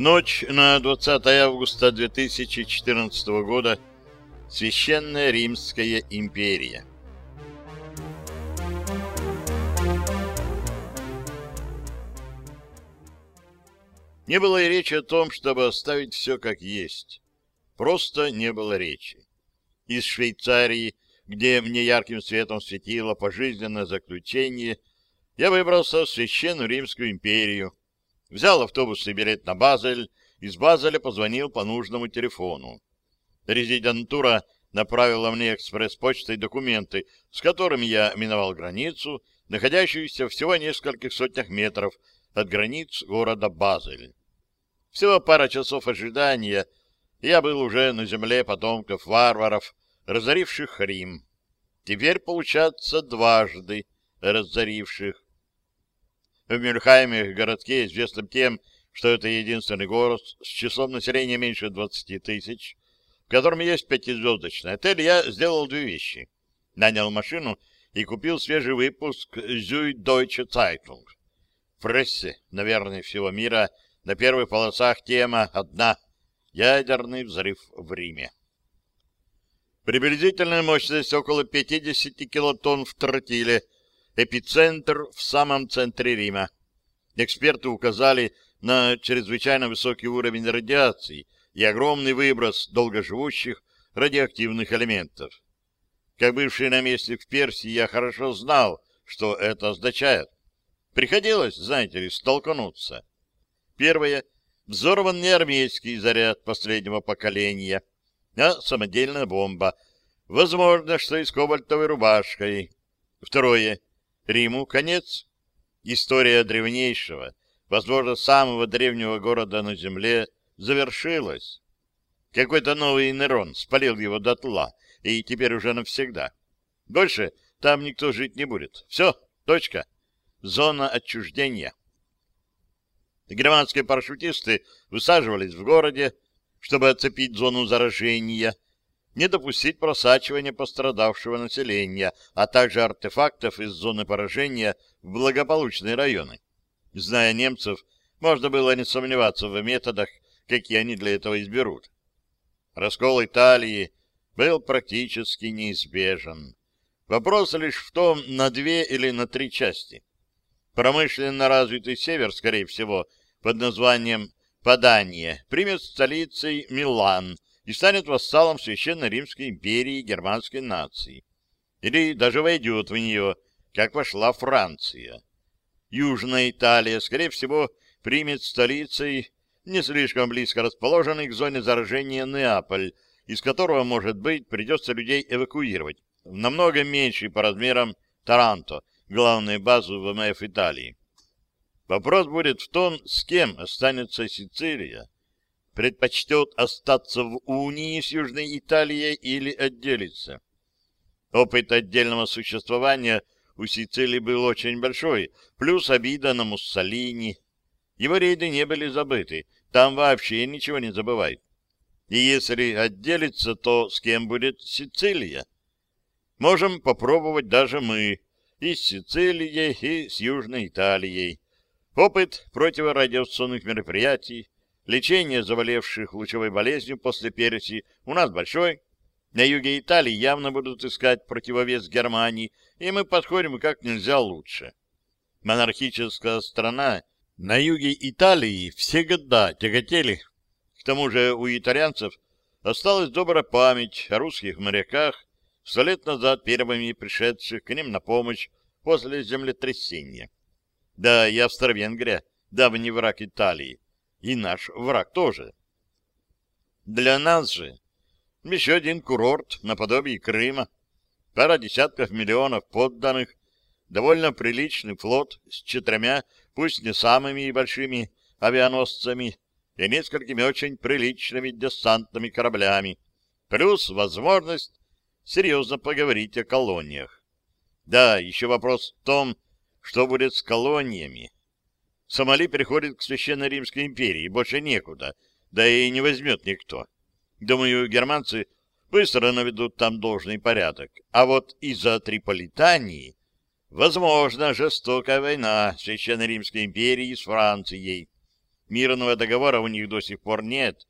Ночь на 20 августа 2014 года Священная Римская империя. Не было и речи о том, чтобы оставить все как есть. Просто не было речи. Из Швейцарии, где мне ярким светом светило пожизненное заключение, я выбрался в Священную Римскую империю, взял автобусный билет на Базель, из Базеля позвонил по нужному телефону. Резидентура направила мне экспресс-почтой документы, с которыми я миновал границу, находящуюся всего в нескольких сотнях метров от границ города Базель. Всего пара часов ожидания, я был уже на земле потомков варваров, разоривших Рим. Теперь, получается, дважды разоривших. В Мюльхайме, городке, известном тем, что это единственный город с числом населения меньше 20 тысяч, в котором есть пятизвездочный отель, я сделал две вещи. Нанял машину и купил свежий выпуск Süddeutsche Zeitung. В прессе, наверное, всего мира на первых полосах тема одна — ядерный взрыв в Риме. Приблизительная мощность около 50 килотонн в тротиле, эпицентр в самом центре Рима. Эксперты указали на чрезвычайно высокий уровень радиации и огромный выброс долгоживущих радиоактивных элементов. Как бывший наместник в Персии, я хорошо знал, что это означает. Приходилось, знаете ли, столкнуться. Первое. Взорван не армейский заряд последнего поколения, а самодельная бомба. Возможно, что и с кобальтовой рубашкой. Второе. Риму конец. История древнейшего, возможно, самого древнего города на Земле завершилась. Какой-то новый нейрон спалил его дотла, и теперь уже навсегда. Больше там никто жить не будет. Все, точка. Зона отчуждения. Германские парашютисты высаживались в городе, чтобы оцепить зону заражения, не допустить просачивания пострадавшего населения, а также артефактов из зоны поражения в благополучные районы. Зная немцев, можно было не сомневаться в методах, какие они для этого изберут. Раскол Италии был практически неизбежен. Вопрос лишь в том, на две или на три части. Промышленно развитый север, скорее всего, под названием Падание примет столицей Милан и станет вассалом Священной Римской империи германской нации. Или даже войдет в нее, как вошла Франция. Южная Италия, скорее всего, примет столицей не слишком близко расположенный к зоне заражения Неаполь, из которого, может быть, придется людей эвакуировать в намного меньший по размерам Таранто, главную базу ВМФ Италии. Вопрос будет в том, с кем останется Сицилия. Предпочтет остаться в унии с Южной Италией или отделиться. Опыт отдельного существования у Сицилии был очень большой, плюс обида на Муссолини. Его рейды не были забыты, там вообще ничего не забывают. И если отделиться, то с кем будет Сицилия? Можем попробовать даже мы, и с Сицилией, и с Южной Италией. Опыт противорадиационных мероприятий, лечение заболевших лучевой болезнью после переси у нас большой. На юге Италии явно будут искать противовес Германии, и мы подходим как нельзя лучше. Монархическая страна на юге Италии всегда тяготели. К тому же у итальянцев осталась добрая память о русских моряках, сто лет назад первыми пришедших к ним на помощь после землетрясения. Да, и Австро-Венгрия, давний враг Италии. И наш враг тоже. Для нас же еще один курорт наподобие Крыма, пара десятков миллионов подданных, довольно приличный флот с четырьмя, пусть не самыми большими авианосцами и несколькими очень приличными десантными кораблями, плюс возможность серьезно поговорить о колониях. Да, еще вопрос в том, что будет с колониями? Сомали переходит к Священной Римской империи, больше некуда, да и не возьмет никто. Думаю, германцы быстро наведут там должный порядок. А вот из-за Триполитании возможно жестокая война Священной Римской империи с Францией. Мирного договора у них до сих пор нет.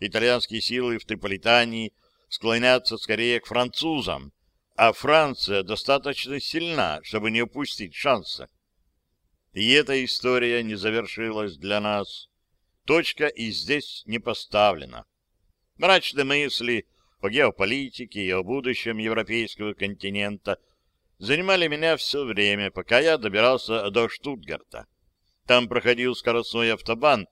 Итальянские силы в Триполитании склонятся скорее к французам, а Франция достаточно сильна, чтобы не упустить шанса. И эта история не завершилась для нас. Точка и здесь не поставлена. Мрачные мысли о геополитике и о будущем европейского континента занимали меня все время, пока я добирался до Штутгарта. Там проходил скоростной автобан,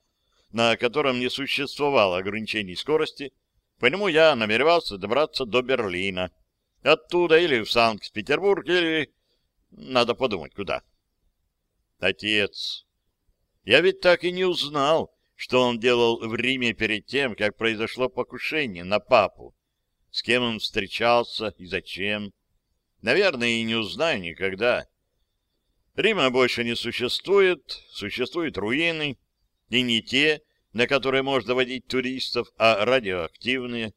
на котором не существовало ограничений скорости, по нему я намеревался добраться до Берлина. Оттуда или в Санкт-Петербург, или... Надо подумать, куда. Отец. Я ведь так и не узнал, что он делал в Риме перед тем, как произошло покушение на папу. С кем он встречался и зачем. Наверное, и не узнаю никогда. Рима больше не существует, существуют руины, и не те, на которые можно водить туристов, а радиоактивные.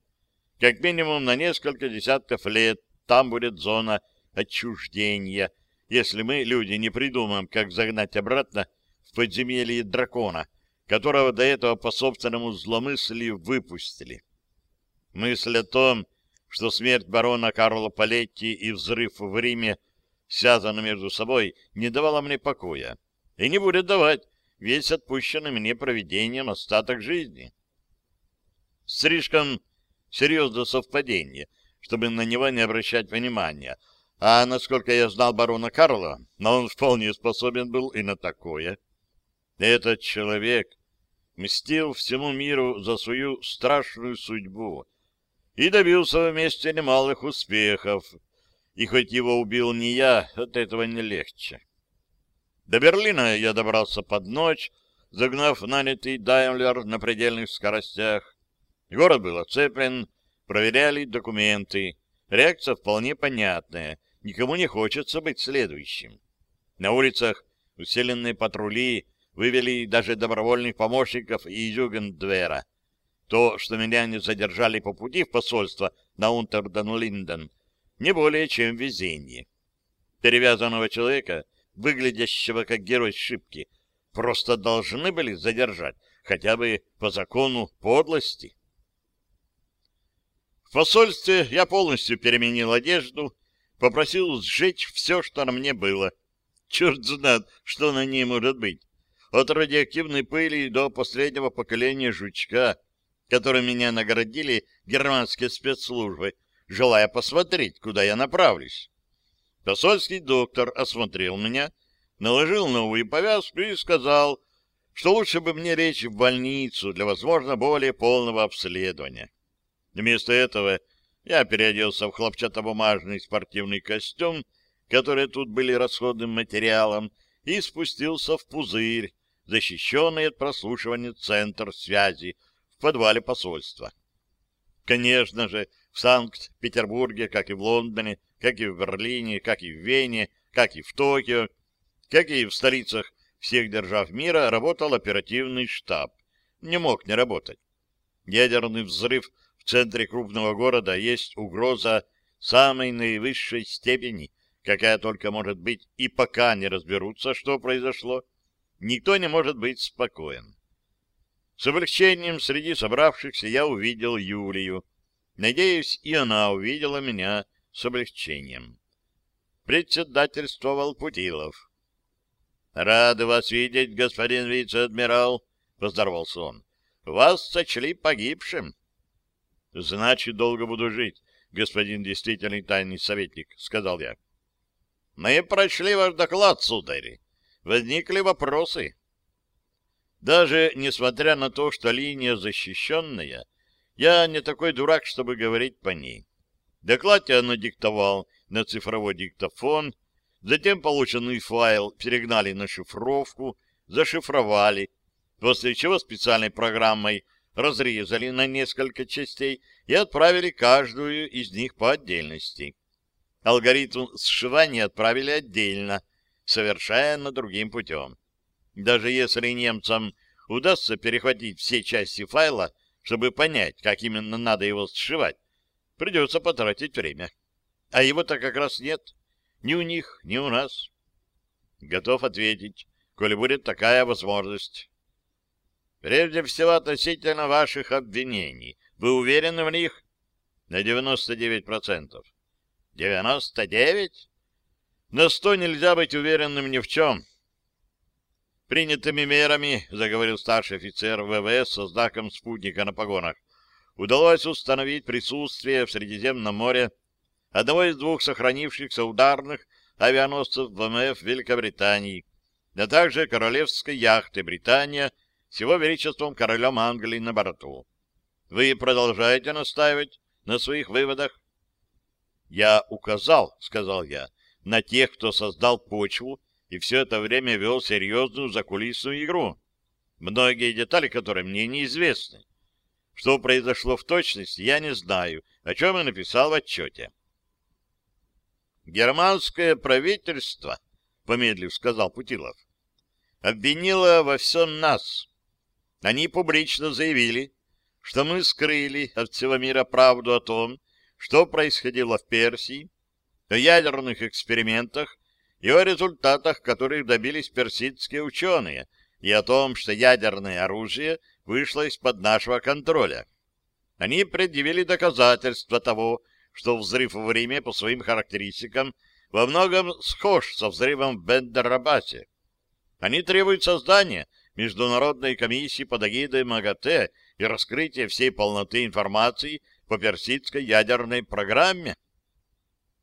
Как минимум на несколько десятков лет там будет зона отчуждения, если мы, люди, не придумаем, как загнать обратно в подземелье дракона, которого до этого по собственному зломыслию выпустили. Мысль о том, что смерть барона Карла Палетти и взрыв в Риме связаны между собой, не давала мне покоя и не будет давать весь отпущенный мне проведением остаток жизни. Слишком серьезное совпадение, чтобы на него не обращать внимания, а насколько я знал барона Карла, но он вполне способен был и на такое. Этот человек мстил всему миру за свою страшную судьбу и добился вместе немалых успехов, и хоть его убил не я, от этого не легче. До Берлина я добрался под ночь, загнав нанятый Даймлер на предельных скоростях. Город был оцеплен, проверяли документы. Реакция вполне понятная. Никому не хочется быть следующим. На улицах усиленные патрули вывели даже добровольных помощников и югендвера. То, что меня не задержали по пути в посольство на Унтерден-Линден, не более чем везение. Перевязанного человека — выглядящего как герой шибки, просто должны были задержать, хотя бы по закону подлости. В посольстве я полностью переменил одежду, попросил сжечь все, что на мне было. Черт знает, что на ней может быть. От радиоактивной пыли до последнего поколения жучка, которым меня наградили германские спецслужбы, желая посмотреть, куда я направлюсь. Посольский доктор осмотрел меня, наложил новую повязку и сказал, что лучше бы мне лечь в больницу для, возможно, более полного обследования. Вместо этого я переоделся в хлопчатобумажный спортивный костюм, которые тут были расходным материалом, и спустился в пузырь, защищенный от прослушивания центр связи в подвале посольства. Конечно же, в Санкт-Петербурге, как и в Лондоне, как и в Берлине, как и в Вене, как и в Токио, как и в столицах всех держав мира, работал оперативный штаб. Не мог не работать. Ядерный взрыв в центре крупного города есть угроза самой наивысшей степени, какая только может быть, и пока не разберутся, что произошло, никто не может быть спокоен. С облегчением среди собравшихся я увидел Юлию. Надеюсь, и она увидела меня с облегчением. Председательствовал Путилов. — Рады вас видеть, господин вице-адмирал, — поздоровался он. — Вас сочли погибшим. — Значит, долго буду жить, господин действительный тайный советник, — сказал я. — Мы прочли ваш доклад, сударь. Возникли вопросы. Даже несмотря на то, что линия защищенная, я не такой дурак, чтобы говорить по ней. Доклад я надиктовал на цифровой диктофон, затем полученный файл перегнали на шифровку, зашифровали, после чего специальной программой разрезали на несколько частей и отправили каждую из них по отдельности. Алгоритм сшивания отправили отдельно, совершенно другим путем. Даже если немцам удастся перехватить все части файла, чтобы понять, как именно надо его сшивать, придется потратить время. А его-то как раз нет. Ни у них, ни у нас. Готов ответить, коли будет такая возможность. Прежде всего относительно ваших обвинений. Вы уверены в них? На 99%. 99? На 100 нельзя быть уверенным ни в чем. Принятыми мерами, заговорил старший офицер ВВС со знаком спутника на погонах, удалось установить присутствие в Средиземном море одного из двух сохранившихся ударных авианосцев ВМФ Великобритании, а также королевской яхты «Британия» с его величеством королем Англии на борту. Вы продолжаете настаивать на своих выводах? «Я указал, — сказал я, — на тех, кто создал почву и все это время вел серьезную закулисную игру, многие детали которой мне неизвестны. Что произошло в точности, я не знаю, о чем я написал в отчете. «Германское правительство, — помедлив сказал Путилов, — обвинило во всем нас. Они публично заявили, что мы скрыли от всего мира правду о том, что происходило в Персии, о ядерных экспериментах и о результатах, которых добились персидские ученые, и о том, что ядерное оружие вышло из-под нашего контроля. Они предъявили доказательства того, что взрыв в Риме по своим характеристикам во многом схож со взрывом в Бендерабасе. Они требуют создания Международной комиссии под эгидой МАГАТЭ и раскрытия всей полноты информации по персидской ядерной программе.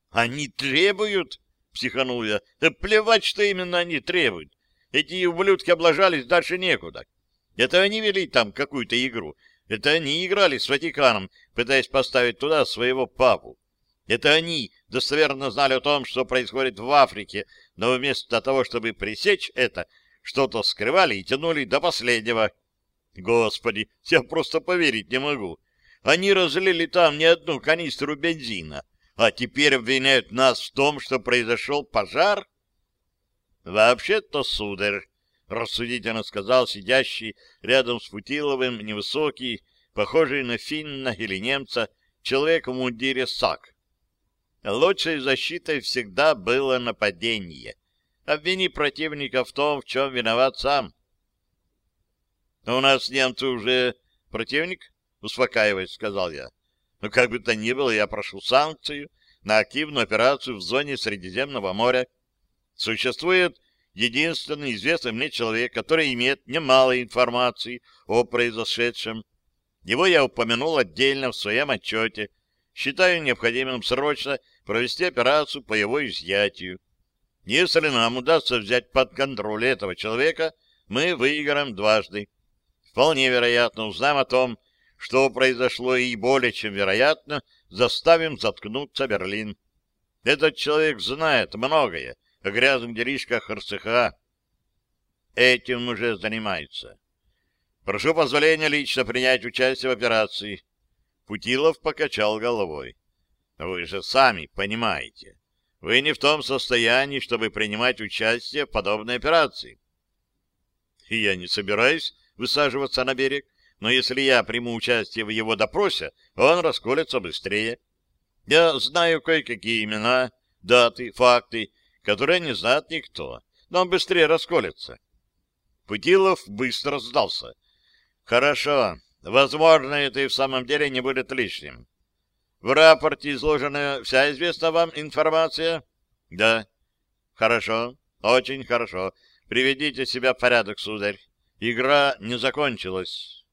Они требуют, психанул я, да плевать, что именно они требуют. Эти ублюдки облажались дальше некуда. Это они вели там какую-то игру. Это они играли с Ватиканом, пытаясь поставить туда своего папу. Это они достоверно знали о том, что происходит в Африке, но вместо того, чтобы пресечь это, что-то скрывали и тянули до последнего. Господи, я просто поверить не могу. Они разлили там не одну канистру бензина, а теперь обвиняют нас в том, что произошел пожар? Вообще-то, сударь, рассудительно сказал сидящий рядом с Путиловым невысокий, похожий на финна или немца, человек в мундире САК. Лучшей защитой всегда было нападение. Обвини противника в том, в чем виноват сам. — У нас немцы уже противник? успокаиваясь, сказал я. Но как бы то ни было, я прошу санкцию на активную операцию в зоне Средиземного моря. Существует единственный известный мне человек, который имеет немало информации о произошедшем. Его я упомянул отдельно в своем отчете. Считаю необходимым срочно провести операцию по его изъятию. Если нам удастся взять под контроль этого человека, мы выиграем дважды. Вполне вероятно узнаем о том, что произошло и более чем вероятно, заставим заткнуться Берлин. Этот человек знает многое о грязных делишках РЦХ. Этим уже занимается. Прошу позволения лично принять участие в операции. Путилов покачал головой. Вы же сами понимаете. Вы не в том состоянии, чтобы принимать участие в подобной операции. И я не собираюсь высаживаться на берег но если я приму участие в его допросе, он расколется быстрее. Я знаю кое-какие имена, даты, факты, которые не знает никто, но он быстрее расколется. Путилов быстро сдался. Хорошо, возможно, это и в самом деле не будет лишним. В рапорте изложена вся известная вам информация? Да. Хорошо, очень хорошо. Приведите себя в порядок, сударь. Игра не закончилась.